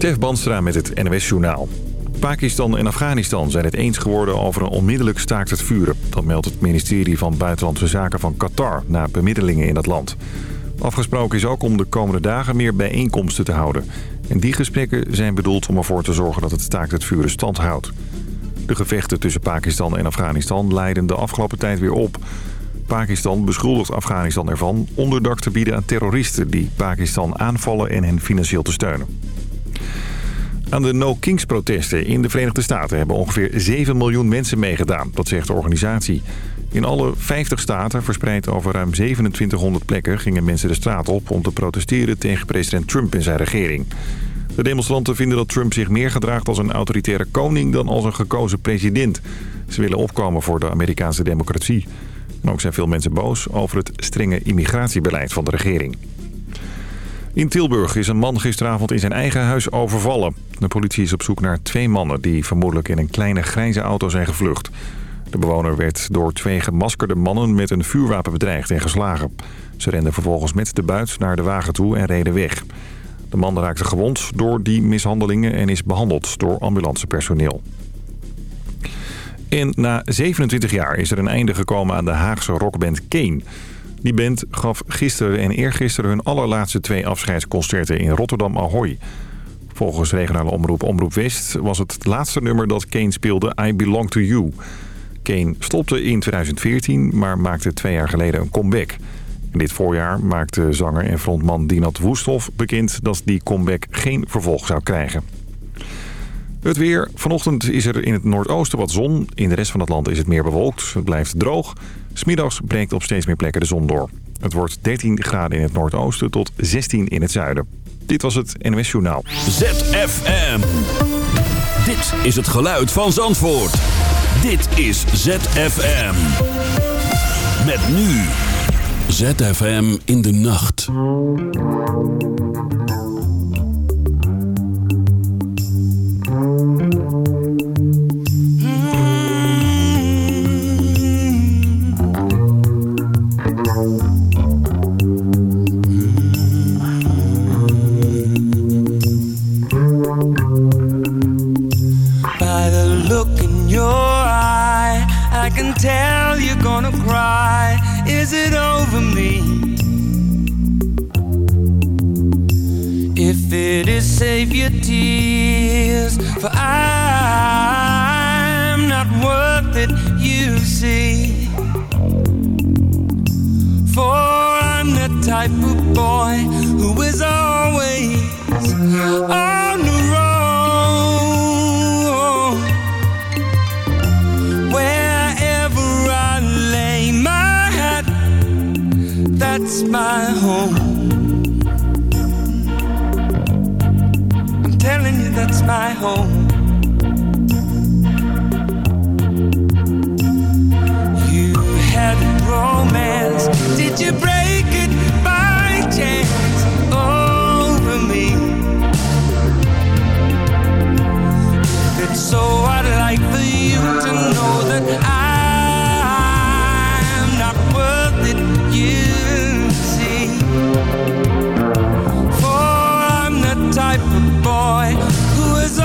Stef Banstra met het NOS Journaal. Pakistan en Afghanistan zijn het eens geworden over een onmiddellijk staakt het vuren. Dat meldt het ministerie van Buitenlandse Zaken van Qatar na bemiddelingen in dat land. Afgesproken is ook om de komende dagen meer bijeenkomsten te houden. En die gesprekken zijn bedoeld om ervoor te zorgen dat het staakt het vuren stand houdt. De gevechten tussen Pakistan en Afghanistan leiden de afgelopen tijd weer op. Pakistan beschuldigt Afghanistan ervan onderdak te bieden aan terroristen... die Pakistan aanvallen en hen financieel te steunen. Aan de No Kings protesten in de Verenigde Staten hebben ongeveer 7 miljoen mensen meegedaan. Dat zegt de organisatie. In alle 50 staten, verspreid over ruim 2700 plekken, gingen mensen de straat op om te protesteren tegen president Trump en zijn regering. De demonstranten vinden dat Trump zich meer gedraagt als een autoritaire koning dan als een gekozen president. Ze willen opkomen voor de Amerikaanse democratie. En ook zijn veel mensen boos over het strenge immigratiebeleid van de regering. In Tilburg is een man gisteravond in zijn eigen huis overvallen. De politie is op zoek naar twee mannen die vermoedelijk in een kleine grijze auto zijn gevlucht. De bewoner werd door twee gemaskerde mannen met een vuurwapen bedreigd en geslagen. Ze renden vervolgens met de buit naar de wagen toe en reden weg. De man raakte gewond door die mishandelingen en is behandeld door ambulancepersoneel. En na 27 jaar is er een einde gekomen aan de Haagse rockband Kane. Die band gaf gisteren en eergisteren hun allerlaatste twee afscheidsconcerten in Rotterdam Ahoy. Volgens regionale omroep Omroep West was het laatste nummer dat Kane speelde I Belong To You. Kane stopte in 2014, maar maakte twee jaar geleden een comeback. dit voorjaar maakte zanger en frontman Dinat Woesthof bekend dat die comeback geen vervolg zou krijgen. Het weer. Vanochtend is er in het noordoosten wat zon. In de rest van het land is het meer bewolkt. Het blijft droog. Smiddags breekt op steeds meer plekken de zon door. Het wordt 13 graden in het noordoosten tot 16 in het zuiden. Dit was het NOS Journaal. ZFM. Dit is het geluid van Zandvoort. Dit is ZFM. Met nu. ZFM in de nacht. Boy Who is always on the road Wherever I lay my hat That's my home I'm telling you, that's my home. Boy who is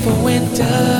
for winter.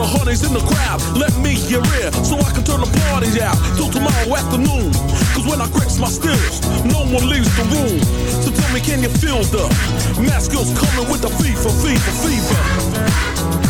the honeys in the crowd. Let me your ear so I can turn the party out till tomorrow afternoon. Cause when I cracks my stills, no one leaves the room. So tell me, can you feel the mask girls coming with the fever, fever, fever?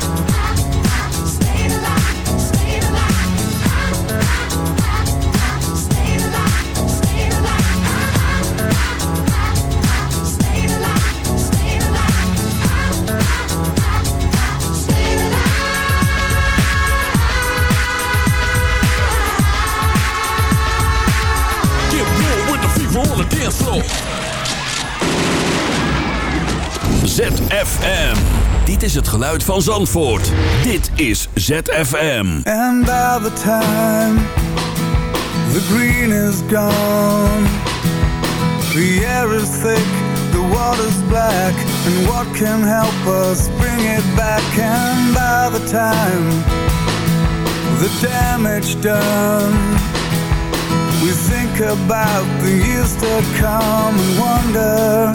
Dit is het geluid van Zandvoort. Dit is ZFM. And by the time the green is gone, the air is thick, the water's black, and what can help us bring it back? And by the time the damage done, we think about the years to come and wonder.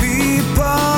People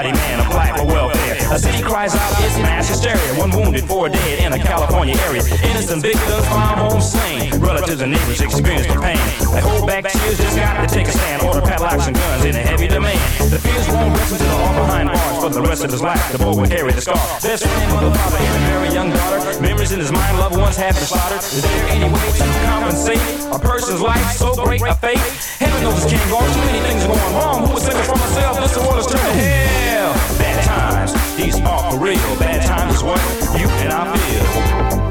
Able-bodied man apply for welfare. A city cries out, it's mass hysteria. One wounded, four dead in a California area. Innocent victims found home slain. Relatives and neighbors experience the pain. They hold back tears, just got to take a stand. Order padlocks and guns in a heavy demand. The fears won't rest until all behind bars for the rest of his life. The boy will carry the scar. Best friend, mother, father, and a very young daughter. Memories in his mind, loved ones have been slaughtered. Is there any way to compensate a person's life so great a fate? Heaven knows this can't go on. Too many things going wrong. Who was thinking for myself? This world is turning hell. Bad times, these are for real. Bad times is what you and I feel.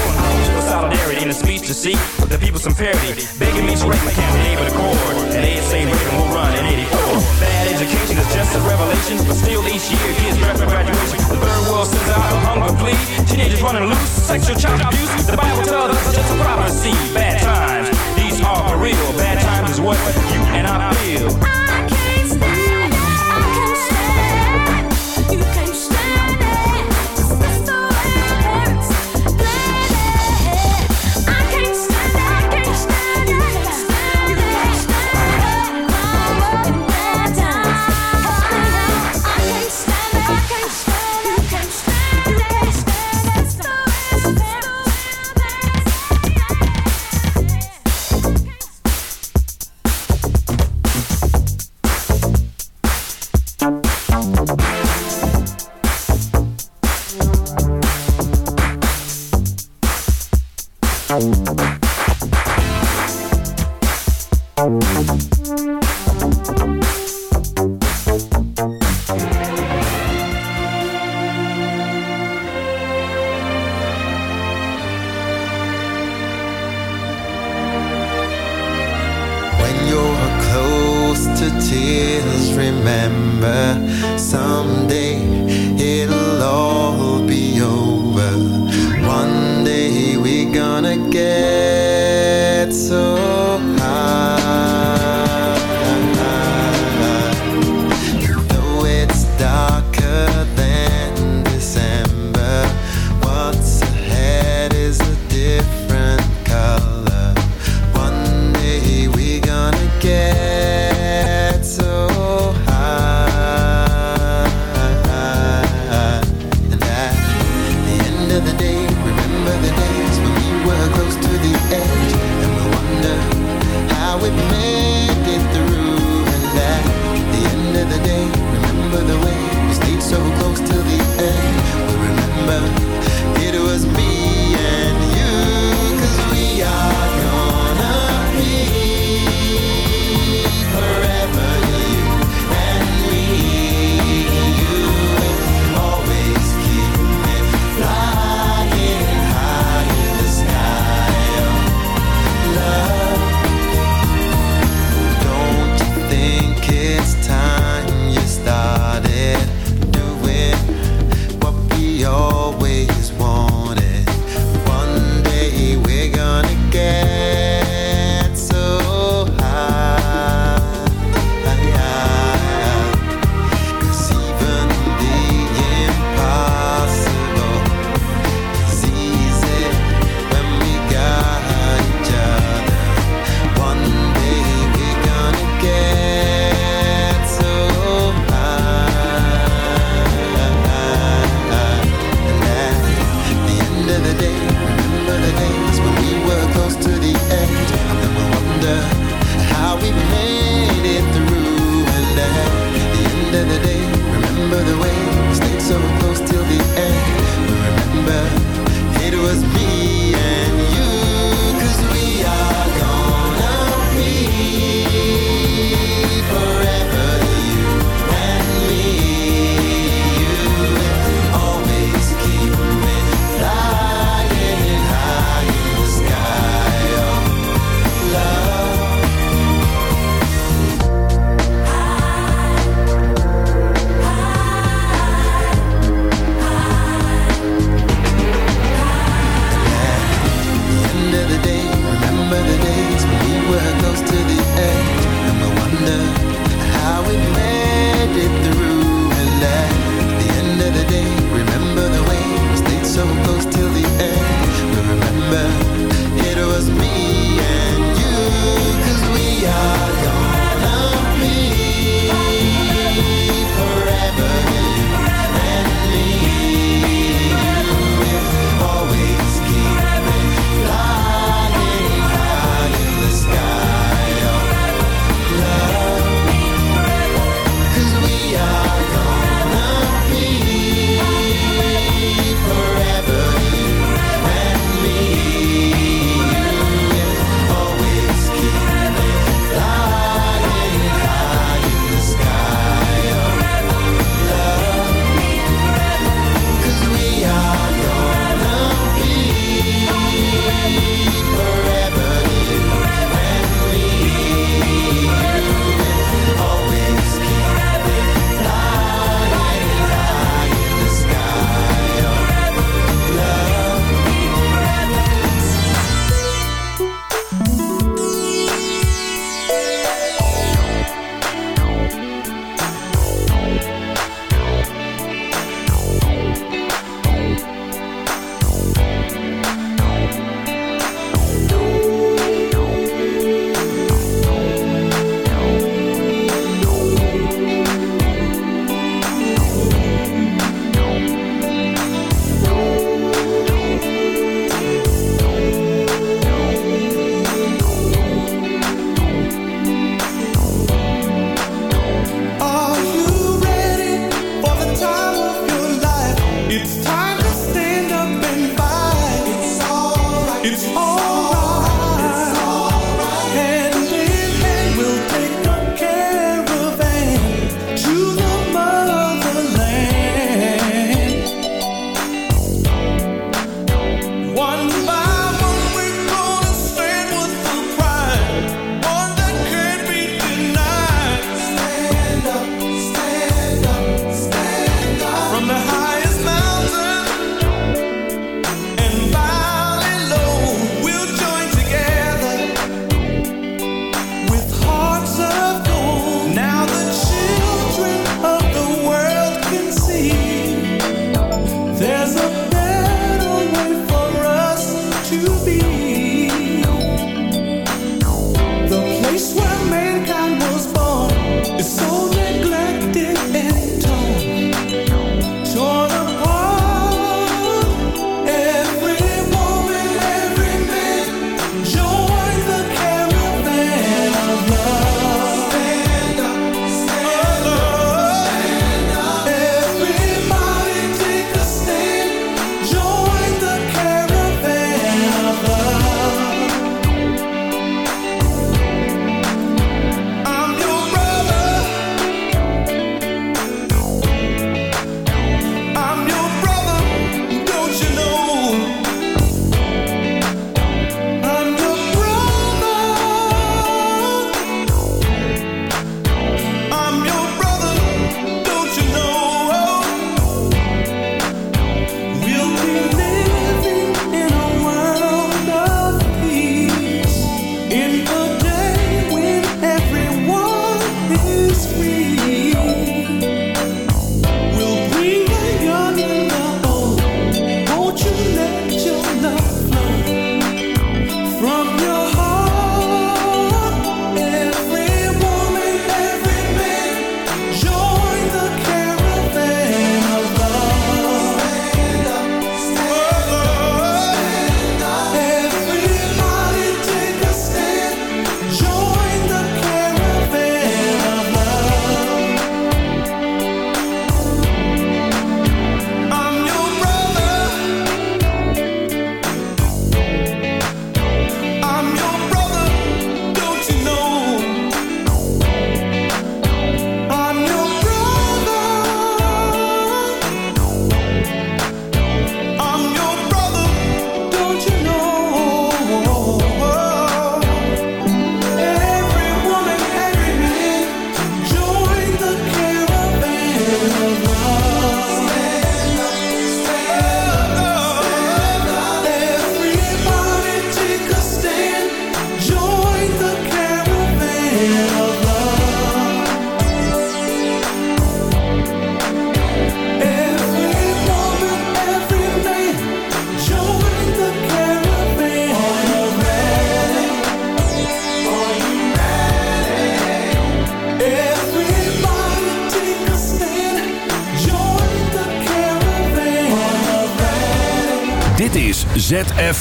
solidarity in a speech to seek the people some parity. Begging me to write my campaign with accord. And they say Reagan will run in 84. Bad education is just a revelation, but still each year kids draft for graduation. The third world sends out a hunger plea. Teenagers running loose, sexual child abuse. The Bible tells us it's just a prophecy. Bad times, these are for real. Bad times is what you and I feel. When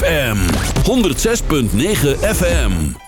ZFM 106.9 FM.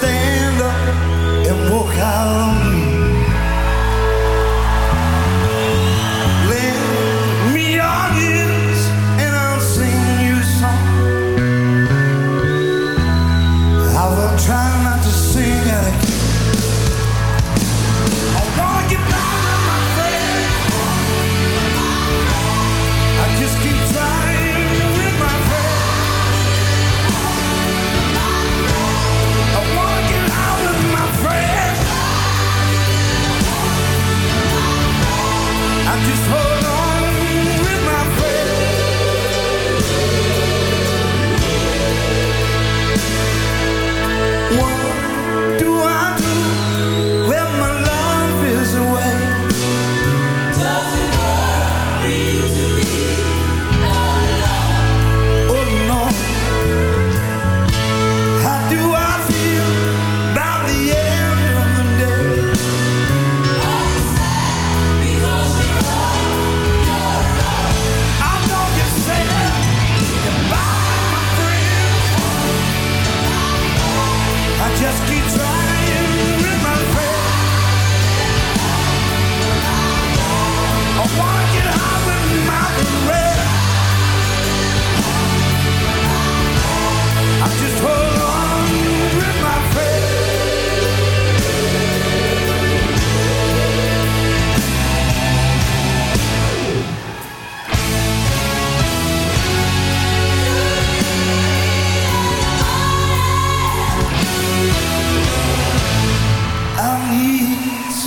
Stay.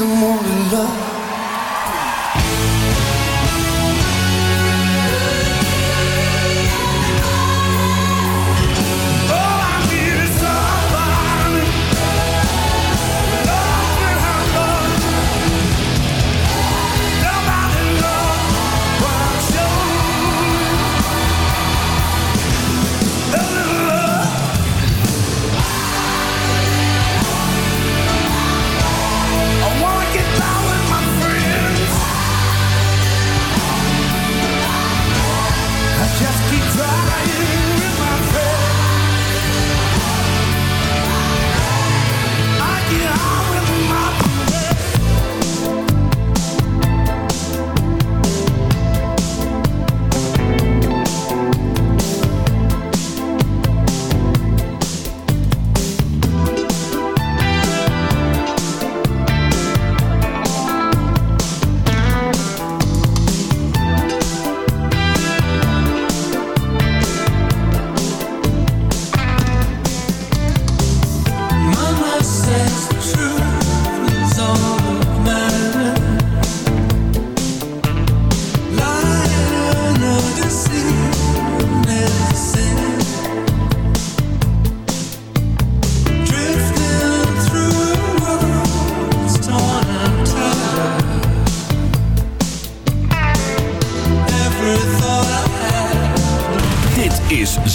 someone to love